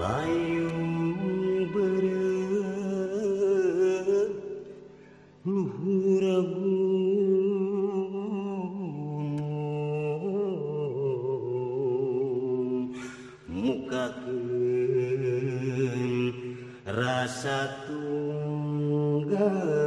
layung berluhuragu mukakeun rasa tunggal.